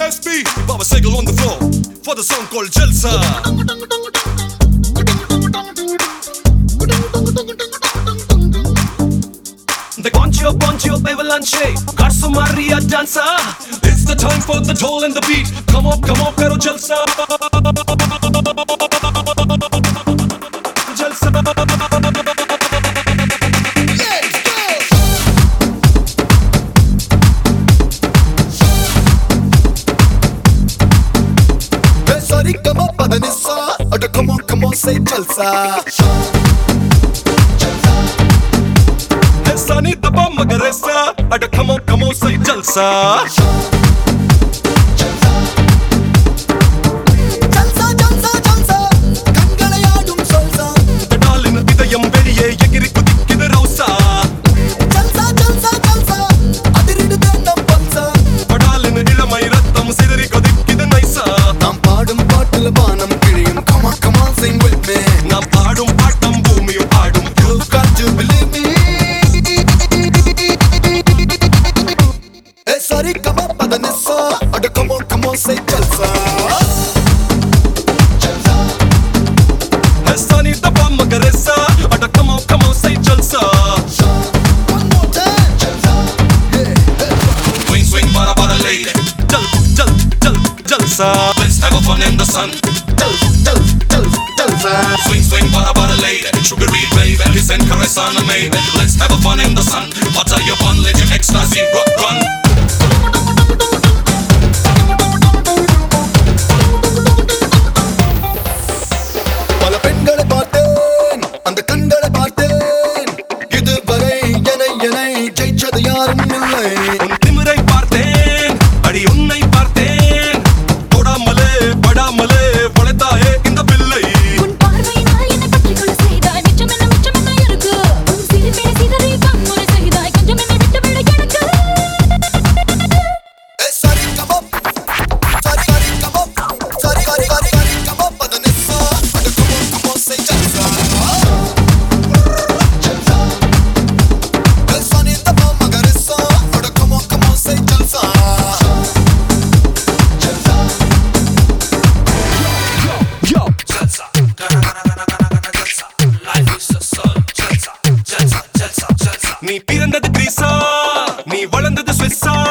SB, Baba Sehgal on the floor. For the song called Jalsa. The Concho Poncho Bevalanche Garso Maria dancer It's the time for the toll and the beat. Come on, come on, karo Jalsa come on, say Jalsa. Sani Daba Magaresa. Ada come on, come on, more time. Jalsa. Yeah, hey. Swing, swing, lady. Jal, jal, jal, Jalsa. Let's have a fun in the sun. Jal, jal, jal, Jalsa. Swing, swing, lady. Baby. Let's have a fun in the sun. Let your. I'm late. Quando a danço é